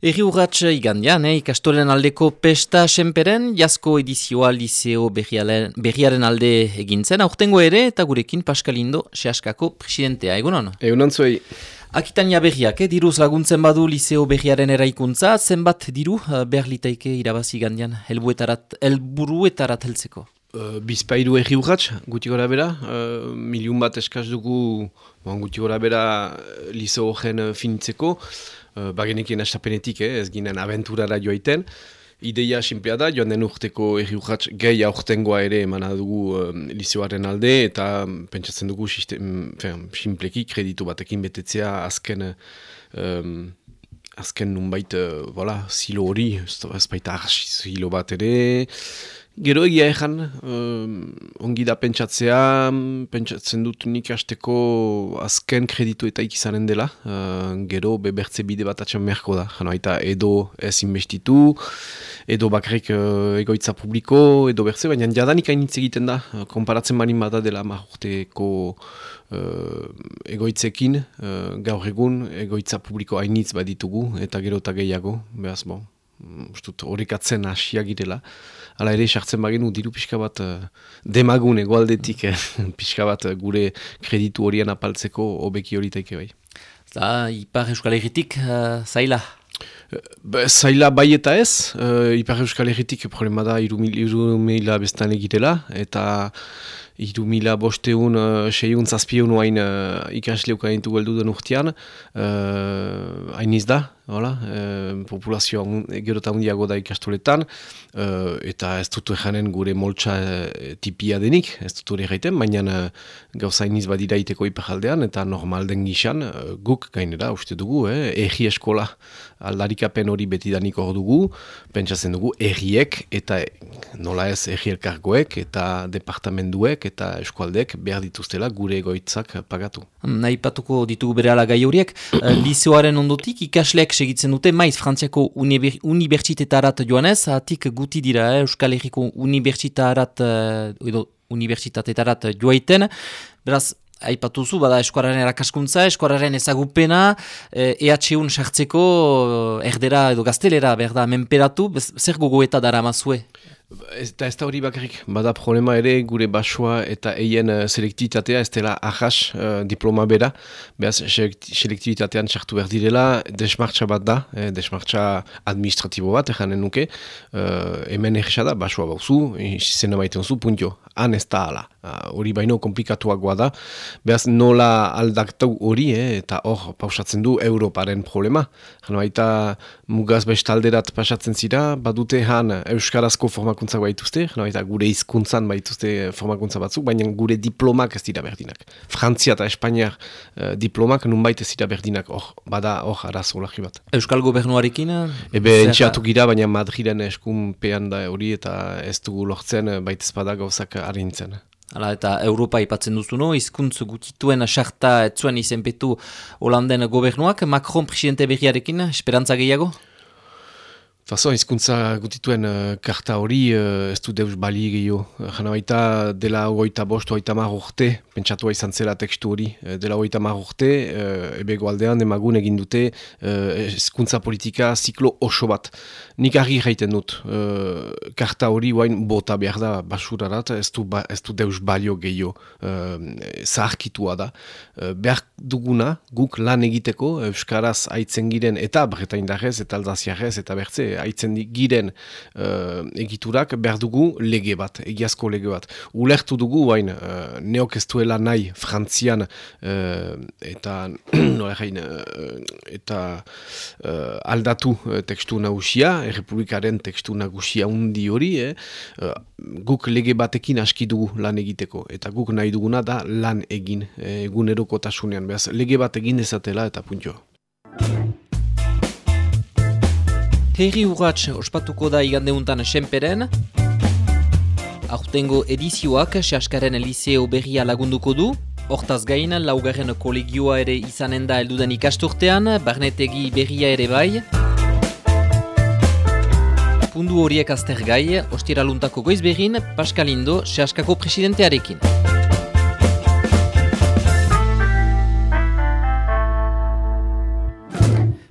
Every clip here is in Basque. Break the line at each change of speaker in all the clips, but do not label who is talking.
Eri urratx igandian, eh, ikastolen aldeko pesta senperen, jasko edizioa liceo berriaren, berriaren alde egintzen, aurtengo ere, eta gurekin Paskalindo sehaskako presidentea, egunon?
Egunon zuei.
Akitania berriak, eh, diruz laguntzen badu liceo berriaren eraikuntza, zenbat diru behar litaike irabazi igandian, helburuetarat heltzeko?
Uh, Bizpairu egi urratx, guti gora bera, uh, miliun bat eskaz dugu, bon, guti gora bera, liceo gen finitzeko, Uh, bagenekien astapenetik, eh, ez ginen aventurara joaiten. Ideia simplea da, joan den urteko erri urratx gehi aurtengoa ere emana dugu um, lizioaren alde, eta pentsatzen dugu sistem, simpleki kreditu batekin betetzea azken um, azken nunbait, uh, voilà, silo hori, ez baita silo bat ere, Gero egia ezan, uh, ongi da pentsatzea, pentsatzen dut nik hasteko azken kreditu eta ikizaren dela, uh, gero bebertze bide bat atxan merko da, jano eta edo ez investitu, edo bakarrik uh, egoitza publiko, edo bertze, baina jadanik hainitz egiten da, uh, konparatzen banin bada dela mahurteko uh, egoitzekin, uh, gaur egun egoitza publiko hainitz baditugu, eta gero eta gehiago, behaz bon ustut horrekatzen hasiak girela. Hala ere, sartzen bagenu diru pixka bat uh, demagun egoaldetik eh, pixka bat uh, gure kreditu horian apaltzeko hobeki hori taike bai.
Da, Ipar Euskal Herritik uh, zaila?
zaila bai eta ez, uh, Ipar Euskal Herritik problema da irumila bestan egitela, eta iru mila bosteun, uh, seiun, zazpieun hain uh, ikasleuka dintu geldu den urtean, uh, hain da, Hola, e, populazioa gero eta hundiago da ikastoletan, eta ez dut ejanen gure moltsa e, tipia denik, ez dut hori gaiten, baina e, gauza iniz badira iteko ipajaldean, eta normal den gizan, guk gainera, uste dugu, eh, egi eskola aldarikapen hori betidanik hor dugu, pentsatzen dugu, egiek, eta nola ez egi elkargoek, eta departamenduek, eta eskualdek behar dituztela gure egoitzak pagatu.
Nahi patuko ditugu bere ala gai horiek, lizoaren ondotik ikasleak segitzen dute, maiz Frantziako uniber, unibertsitetarat joanez, hatik guti dira eh, Euskal Herriko unibertsitarat, eh, edo unibertsitatetarat joaiten, beraz, Aipatuzu, bada eskuararen erakaskuntza, eskuararen ezagupena, eh, EH1 sartzeko erdera edo gaztelera, berda, menperatu, zer gogoeta dara mazue?
Eta ez da hori bakarrik, bada problema ere gure basua eta eien uh, selektibitatea ez dela ahas uh, diploma bera, behaz selektibitatean txartu behar direla, desmartza bat da, eh, desmartza administratibo bat, ejanen nuke, uh, hemen egisa da, basua bauzu, izena baiten zu, puntio, han ez da ala. Hori uh, baino komplikatuagoa da, behaz nola aldaktau hori, eh, eta hor pausatzen du Europaren problema. Jano baita mugaz bestalderat pasatzen zira, badute han Euskarazko formak formakuntza baituzte, no, eta gure hizkuntzan baituzte formakuntza batzuk, baina gure diplomak ez dira berdinak. Frantzia eta Espainiak uh, diplomak nunbait ez dira berdinak, hor, bada hor arazo lagi bat.
Euskal gobernuarekin?
Ebe entxeatu gira, baina Madrilen eskumpean da hori eta ez dugu lortzen eh, baitez bada gauzak harintzen.
Hala, eta Europa ipatzen duzu, no? izkuntz gutituen sarta etzuen izenpetu Holanden gobernuak, Macron presidente berriarekin, esperantza gehiago?
Faso, izkuntza gutituen uh, karta hori uh, ez du deus bali gehiago. Jana baita dela ogoita bostu oita urte, pentsatua izan zela tekstu hori, uh, dela ogoita urte, uh, ebe goaldean emagun egin dute uh, politika ziklo oso bat. Nik argi jaiten dut, uh, karta hori guain bota behar da basurarat, ez du, ba, ez du deus balio gehiago uh, zaharkitua da. Uh, behar duguna, guk lan egiteko, Euskaraz aitzen giren eta bretaindarrez eta aldaziarrez eta bertze, haitzen giren uh, egiturak behar dugu lege bat, egiazko lege bat. Ulertu dugu, hain, uh, neok ez duela nahi frantzian uh, eta nola eta aldatu uh, tekstu nagusia, errepublikaren tekstu nagusia undi hori, eh? guk lege batekin aski dugu lan egiteko, eta guk nahi duguna da lan egin eguneroko tasunean, behaz, lege bat egin ezatela eta puntioa.
Herri urratx ospatuko da igandeuntan esenperen. Aurtengo edizioak Seaskaren Eliseo berria lagunduko du. Hortaz gain, laugarren kolegioa ere izanen da elduden ikasturtean, barnetegi berria ere bai. Pundu horiek azter gai, ostiraluntako goiz berrin, Paskalindo, Seaskako presidentearekin.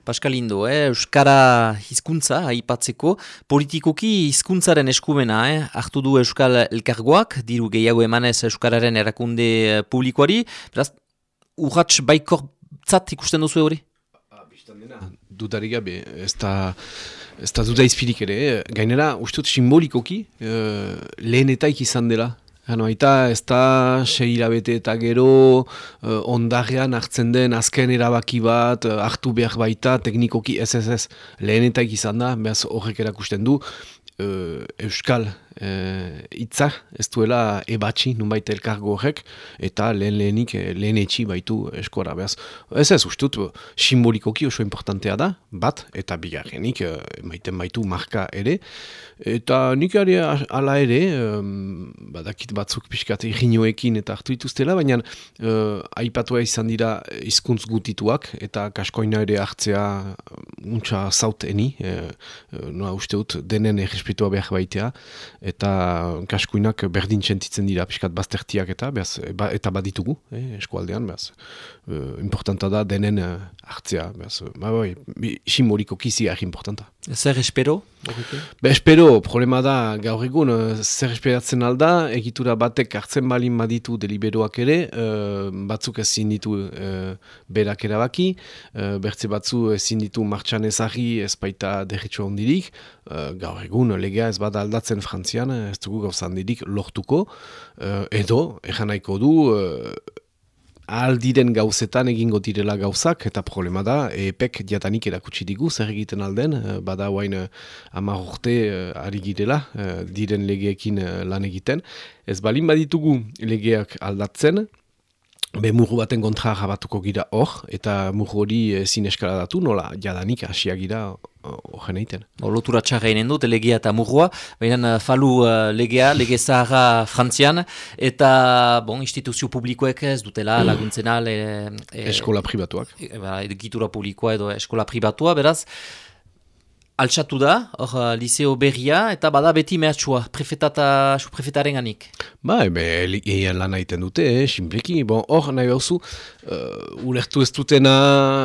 Paskalindo, eh? Euskara hizkuntza aipatzeko, politikoki hizkuntzaren eskumena, eh? hartu du Euskal Elkargoak, diru gehiago emanez Euskararen erakunde eh, publikoari, beraz, urratx baikor tzat ikusten duzu hori?
Dudarik gabe, ez da, ez da duda izpirik ere, eh? gainera, uste dut simbolikoki, uh, lehenetaik izan dela, Hano, eta ez da sei hilabete eta gero uh, ondarean hartzen den azken erabaki bat, uh, hartu behar baita, teknikoki ez ez ez. Lehenetaik izan da, behaz horrek erakusten du, uh, Euskal uh, itza, ez duela ebatxi nunbait elkargo horrek, eta lehen lehenik eh, lehen etxi baitu eskora. Behaz, ez ez ustut, simbolikoki oso importantea da, bat, eta bigarrenik uh, maiten baitu marka ere, eta nik ari ala ere, um, badakit batzuk pixkat irriñoekin eta hartu dituztela, baina uh, aipatua izan dira hizkuntz gutituak, eta kaskoina ere hartzea untsa zauteni, uh, noa uste dut denen errespetua behar baitea, eta kaskuinak berdin txentitzen dira, piskat baztertiak eta behaz, ba, eta baditugu, eh, eskualdean, behaz, uh, importanta da denen uh, hartzea, behaz, ba, bai, simboliko kizi ahi importanta.
Zer espero?
Be, espero, problema da, gaur egun, uh, zer esperatzen alda, egitura batek hartzen balin baditu deliberoak ere, uh, batzuk ezin ditu uh, berak erabaki, uh, bertze batzu ezin ditu martxan ezagri ez baita derritxo ondirik, uh, gaur egun, legea ez bada aldatzen frantzian, ez dugu gauzan dirik lortuko, uh, edo, ejan nahiko du, uh, aldiren gauzetan egingo direla gauzak, eta problema da, epek diatanik erakutsi digu, zer egiten alden, eh, bada guain uh, urte uh, ari girela, diren legeekin lan egiten. Ez balin baditugu legeak aldatzen, Be murru baten kontra jabatuko gira hor, eta murru hori ezin eskala datu, nola jadanik hasiak gira horren egiten.
Lotura txarra inen dut, legia eta murrua, baina uh, falu uh, legea, lege zaharra frantzian, eta bon, instituzio publikoek ez dutela mm. laguntzena. Le,
e, eskola pribatuak.
E, ba, gitura publikoa edo eskola pribatua, beraz, Altsatu da, hor, uh, liceo berria, eta bada beti mehatxua, prefetata, prefetaren ganik.
Ba, ebe, egin lan egiten dute, eh, simpleki, bon, hor, nahi behauzu, uh, ulertu ez dutena,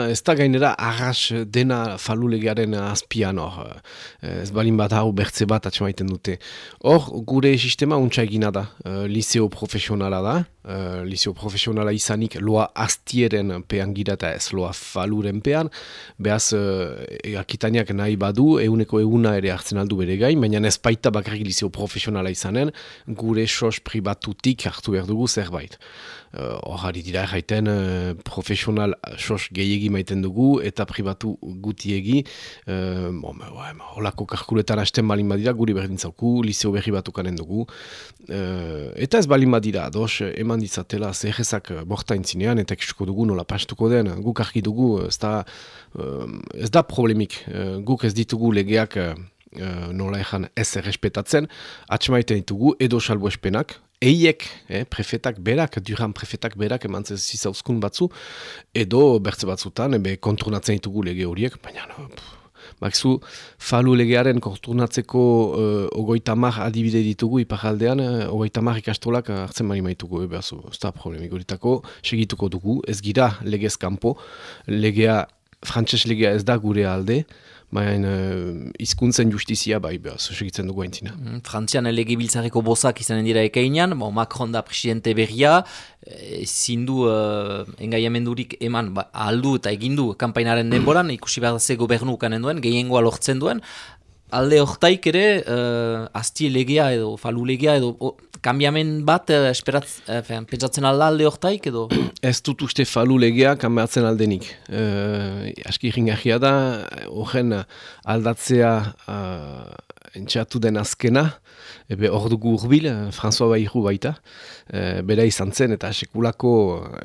ez da gainera, arras dena falulegearen azpian, hor, uh, ez balin bat hau bertze bat atxemaiten dute. Hor, gure sistema untsa egina da, uh, liceo profesionala da, uh, liceo profesionala izanik loa astieren pean gira eta ez loa faluren pean, behaz, uh, akitaniak nahi badu, du, euneko eguna ere hartzen aldu bere gain, baina ez baita bakarrik lizeo profesionala izanen, gure sos pribatutik hartu behar dugu zerbait. Hor uh, dira erraiten uh, profesional sos gehiegi maiten dugu eta pribatu gutiegi. Uh, bon, holako karkuletan hasten balin badira guri berdin zauku, lizeo berri batukanen dugu. Uh, eta ez balin badira dos eman ditzatela zehezak borta intzinean eta kisuko dugu nola pastuko den. Guk argi dugu ez da, ez da problemik. Guk ez ditugu legeak uh, nola ezan ez errespetatzen. Atxemaiten ditugu edo salbo espenak eiek, eh, prefetak berak, duran prefetak berak eman zizauzkun batzu, edo bertze batzutan, ebe konturnatzen ditugu lege horiek, baina, no, Bakzu, falu legearen konturnatzeko uh, ogoita mar adibide ditugu iparaldean, uh, ogoita mar ikastolak hartzen mani maitugu, ebe azu, ez da problemik horitako, segituko dugu, ez gira legez kanpo, legea, frantses legea ez da gure alde, baina uh, izkuntzen justizia bai behar, segitzen dugu haintzina.
Mm, Frantzian elege biltzareko bozak izanen dira ekeinan, bo, Macron da presidente berria, ezin du uh, engaiamendurik eman ba, aldu eta egindu kampainaren denboran, ikusi behar ze gobernu kanen duen, gehiengoa lortzen duen, alde hortaik ere, uh, asti legea edo falu legea edo o, kambiamen bat uh, esperatz, uh, pentsatzen alda alde hortaik edo?
Ez dut uste falu legea kambiatzen aldenik. Uh, aski ringarria da, horren aldatzea entxatu den azkena, ebe hor dugu urbil, François Bairru baita, e, bera izan zen, eta sekulako,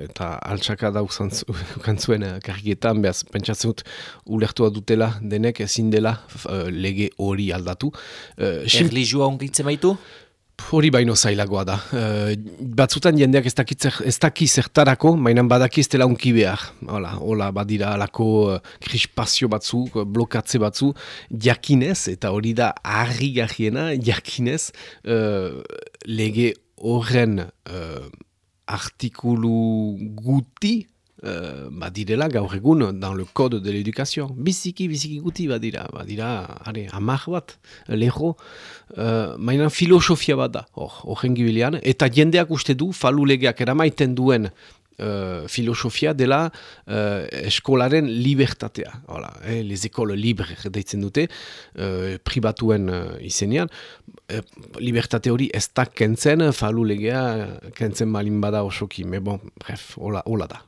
eta altsaka da kantzuen karriketan, behaz, pentsatzen dut, ulertua dutela denek ezin dela lege hori aldatu.
E, Erlijua ongitzen baitu?
Hori baino zailagoa da. Uh, batzutan jendeak ez ez daki zertarako, mainan badaki ez dela unki behar. Hola, hola badira alako uh, krispazio batzu, blokatze batzu, jakinez, eta hori da harri gajiena, jakinez, uh, lege horren uh, artikulu guti, uh, badirela gaur egun dans le code de l'éducation. Biziki, biziki guti badira, badira, are, amak bat, leho, uh, mainan filosofia bat da, horren gibilean, eta jendeak uste du, falulegeak eramaiten duen uh, filosofia dela uh, eskolaren libertatea. Hola, eh, les écoles libres deitzen dute, uh, pribatuen uh, izenean. Uh, libertate hori ez da kentzen, falu legea kentzen malin bada osoki, me bon, bref, hola, hola da.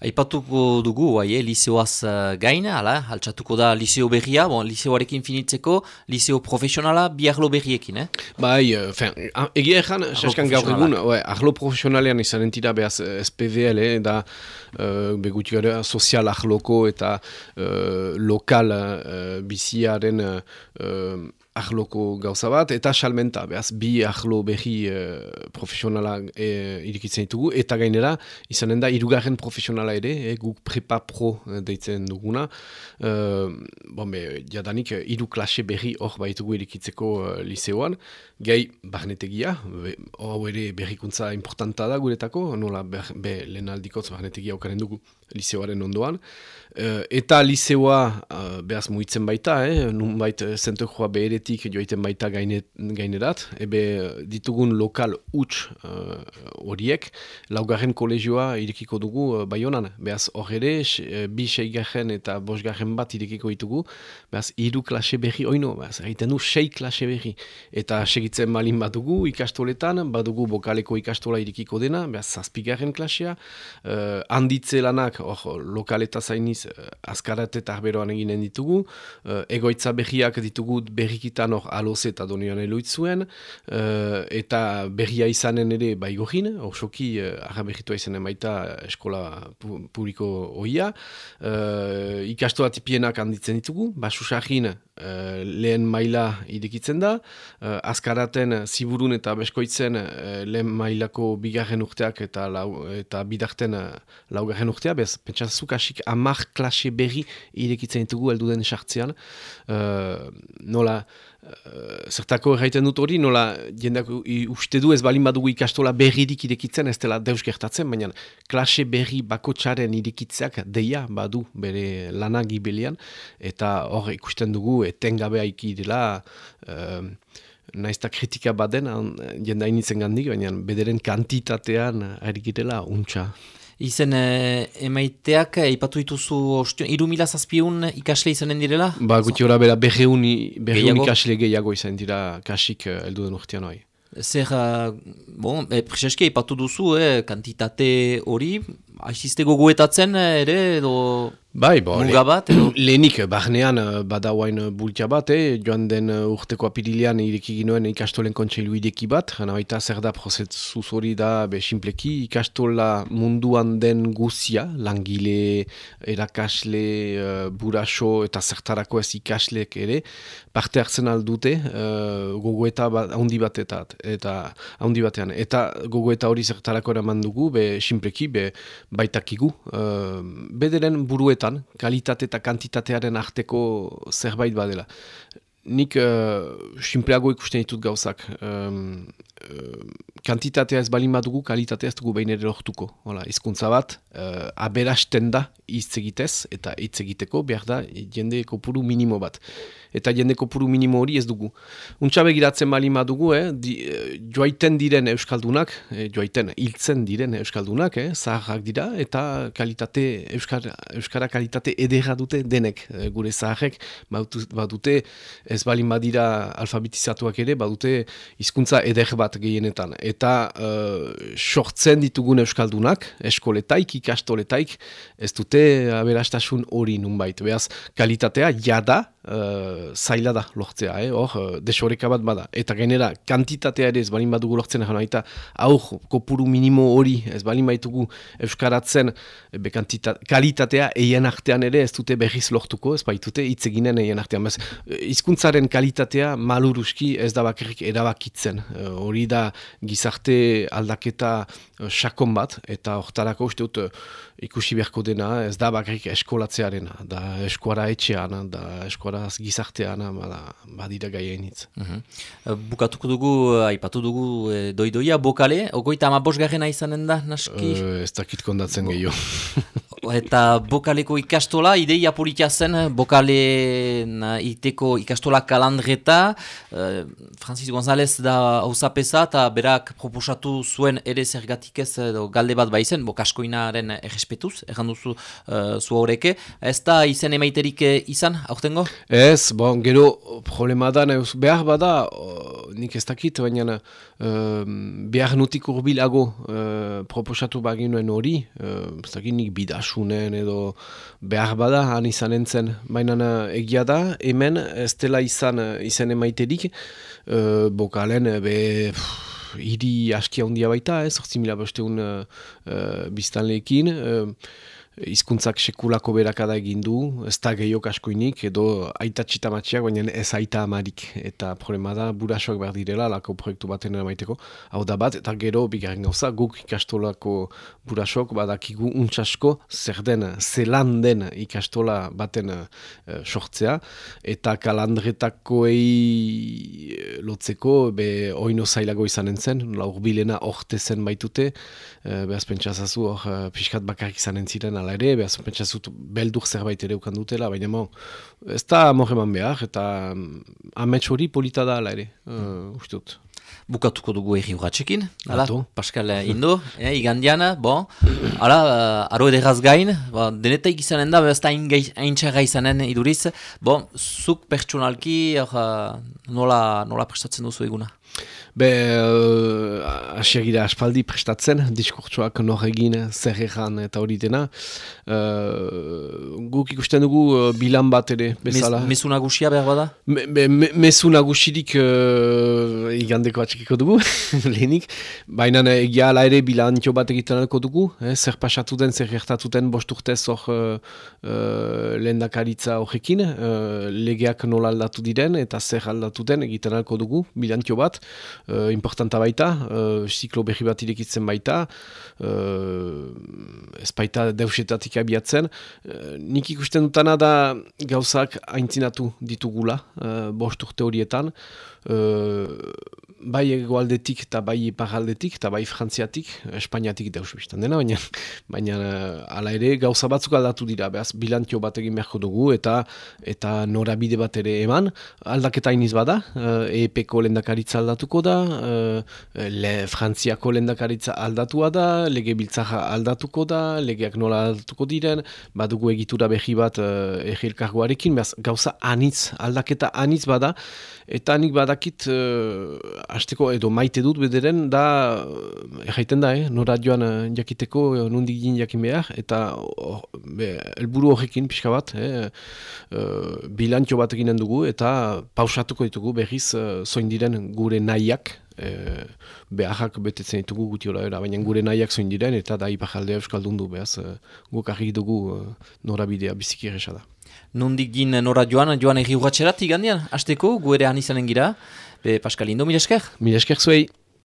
Aipatuko dugu, bai, eh, liseoaz uh, gaina, ala, altxatuko da liseo berria, bon, liseoarekin finitzeko, liseo profesionala bi ahlo berriekin, eh?
Bai, uh, fin, egia ezan, saskan gaur egun, bai, ahlo profesionalean izan entira behaz SPVL, eh, da, uh, begutik gara, sozial ahloko eta uh, lokal uh, biziaren uh, ahloko gauza bat, eta salmenta, behaz, bi ahlo behi e, profesionala e, irikitzen ditugu, eta gainera, izanen da, irugarren profesionala ere, e, guk prepa pro deitzen duguna, e, bon, be, jadanik, iru klase behi hor baitugu irikitzeko e, liseoan, gai, barnetegia, hor ere berrikuntza importanta da guretako, nola, be, lehen aldikotz barnetegia okaren dugu liseoaren ondoan, eta liseoa behaz muitzen baita, eh, nun baita zentokoa behire beretik joiten baita gainet, gainerat, ebe ditugun lokal huts uh, horiek, laugarren kolegioa irekiko dugu uh, baionan, behaz hor ere, uh, bi seigarren eta bosgarren bat irekiko ditugu, behaz hiru klase berri oino, behaz egiten du sei klase berri, eta segitzen malin badugu ikastoletan, badugu bokaleko ikastola irekiko dena, behaz zazpigarren klasea, uh, handitze lanak, hor lokaleta zainiz, uh, azkarat eta arberoan eginen ditugu, uh, egoitza berriak ditugu berriki bizitan hor aloz eta donioan eloitzuen, uh, eta berria izanen ere baigohin, hor soki uh, eh, arra berritua izanen baita eskola pu publiko hoia, uh, ikasto atipienak handitzen ditugu, basusahin lehen maila idekitzen da, azkaraten ziburun eta beskoitzen lehen mailako bigarren urteak eta, lau, eta bidarten laugarren urtea, bez, pentsazuk asik amak klase berri idekitzen ditugu elduden sartzean, uh, nola, Uh, zertako erraiten dut hori, nola jendak uste du ez balin badugu ikastola berririk irekitzen, ez dela deus gertatzen, baina klase berri bakotxaren irekitzeak deia badu bere lana gibelian, eta hor ikusten dugu etengabea ikidela, uh, naizta kritika baden, jenda initzen gandik, baina bederen kantitatean ari girela untxa.
Izen e, emaiteak, eipatu dituzu iru mila zazpiun ikasle izanen direla?
Ba, guti hori bera berreun, ikasle gehiago izan dira kasik uh, eldu den urtean hori.
Zer, bon, e, prezeske eipatu duzu, eh, kantitate hori, haizizte gogoetatzen ere, edo...
Bai, bo,
Muga bat,
lehenik, barnean eh, badauain eh, bultia bat, eh? joan den urteko apirilean ireki ginoen ikastolen kontseilu ideki bat, gana baita zer da prozesu hori da, be, simpleki, ikastola munduan den guzia, langile, erakasle, uh, buraso eta zertarako ez ikaslek ere, parte hartzen aldute, uh, gogoeta bat, handi bat eta, eta handi batean, eta gogoeta hori zertarako eraman dugu, be, simpleki, be, baitakigu, uh, bederen buruet kalitate eta kantitatearen arteko zerbait badela. Nik uh, simpleago ikusten ditut gauzak. Um, kantitatea ez balin badugu, kalitatea ez dugu behin ere lortuko. Hola, izkuntza bat, uh, aberasten da hitz egitez, eta hitz egiteko behar da jende kopuru minimo bat eta jende kopuru minimo hori ez dugu. Untsa begiratzen bali dugu, eh, di, eh, joaiten diren euskaldunak, eh, joaiten hiltzen diren euskaldunak, eh, zaharrak dira, eta kalitate, euskara, euskara kalitate edera dute denek eh, gure zaharrek, badute ez bali badira alfabetizatuak ere, badute hizkuntza eder bat gehienetan. Eta eh, sortzen ditugun euskaldunak, eskoletaik, ikastoletaik, ez dute aberastasun hori nunbait. Beaz, kalitatea jada, uh, zaila da lortzea, eh? hor, uh, desoreka bat bada. Eta gainera, kantitatea ere ez balin badugu lortzen, jana eta aur, kopuru minimo hori ez balin baitugu euskaratzen, be kalitatea eien artean ere ez dute berriz lortuko, ez baitute hitz eginen eien artean. Bez, izkuntzaren kalitatea maluruski ez da bakarrik erabakitzen. Uh, hori da gizarte aldaketa uh, sakon bat, eta hortarako uste dut, ikusi beharko dena, ez da bakarrik eskolatzearen, da eskuara etxean, da eskuara gizartean bada, badira gaien hitz.
Mhm. Bukatuko dugu, aipatu dugu doidoia, bokale, ogoita ama bosgarrena izanen da, naski?
ez dakit kondatzen gehiago.
Eta bokaleko ikastola, ideia politia zen, bokale iteko ikastola kalandreta, uh, Francis González da hausapesa eta berak proposatu zuen ere zergatik ez galde bat baizen, bokaskoinaren errespetuz, erran duzu uh, zu horreke. Ez da izen emaiterik izan, aurtengo?
Ez, bon, gero problema da, behar bada, nik ez dakit, baina uh, behar nutik urbilago uh, proposatu baginuen hori, uh, ez dakit nik bidas osasunen edo behar bada han izan entzen. Baina eh, egia da, hemen ez dela izan, eh, izan emaiterik, uh, bokalen be... hiri askia handia baita, eh? mila besteun uh, uh, biztanleekin, izkuntzak sekulako berakada egin du, ez da gehiok askoinik, edo aita txitamatxiak, baina ez aita amarik. Eta problema da, burasoak behar direla, lako proiektu baten maiteko. Hau da bat, eta gero, bigarren gauza, guk ikastolako burasoak badakigu untsasko, zer den, zelan den ikastola baten uh, sortzea, eta kalandretakoei lotzeko, be oino zailago izanen zen, laurbilena orte zen baitute, uh, behaz pentsazazu hor uh, pixkat bakarrik izanen ziren, ala ere, behaz pentsazut beldur zerbait ere ukan dutela, baina mo, ez da morreman behar, eta mm, amets hori polita da ala ere, uh, ustut.
Bukatuko dugu egi urratxekin, ala, Pascal Indo, eh, igandiana, bon, ala, uh, aro edegaz gain, ba, denetaik izanen da, behaz da hain txarra izanen iduriz, bon, zuk pertsonalki, uh, nola, nola prestatzen duzu eguna?
Be, uh, asiagira aspaldi prestatzen, diskurtsoak nor egin, zer eta hori dena. Uh, guk ikusten dugu uh, bilan bat ere, bezala.
Mesu nagusia behar bada?
Me, be, me, mesu nagusirik uh, igandeko atxikiko dugu, lehenik. Baina egia ala ere bilan bat egiten alko dugu, eh, zer pasatu den, zer gertatu den bosturtez hor uh, uh, lehen dakaritza horrekin, uh, legeak nola aldatu diren, eta zer aldatu den egiten alko dugu, bilan bat uh, importanta baita, uh, ziklo berri bat irekitzen baita, uh, ez baita deusetatik abiatzen. Uh, nik ikusten dutana da gauzak haintzinatu ditugula, uh, bost urte horietan, bai egoaldetik eta bai iparaldetik eta bai frantziatik, espainiatik deus biztan dena, baina, baina ala ere gauza batzuk aldatu dira, behaz bilantio bat egin beharko dugu eta eta norabide bat ere eman, aldaketa iniz bada, EPko lendakaritza aldatuko da, le frantziako lendakaritza aldatua da, lege biltzaja aldatuko da, legeak nola aldatuko diren, badugu egitura behi bat egilkargoarekin, behaz gauza anitz, aldaketa anitz bada, eta nik badakit hasteko edo maite dut bederen da erraiten da, eh? nora joan eh, jakiteko eh, nondik gin jakin behar eta oh, be, elburu horrekin pixka bat eh? uh, bilantio bat eginen dugu eta pausatuko ditugu berriz uh, zoin diren gure nahiak E, beharrak betetzen ditugu guti hola baina gure nahiak zoin diren eta da ipajaldea euskaldun du behaz e, guk argi dugu e, norabidea biziki erresa da.
Nondik gin nora joan, joan egi urratxerat igandian, hasteko, guere han gira, Be, Pascal Indo, mil esker?
Mil esker zuei.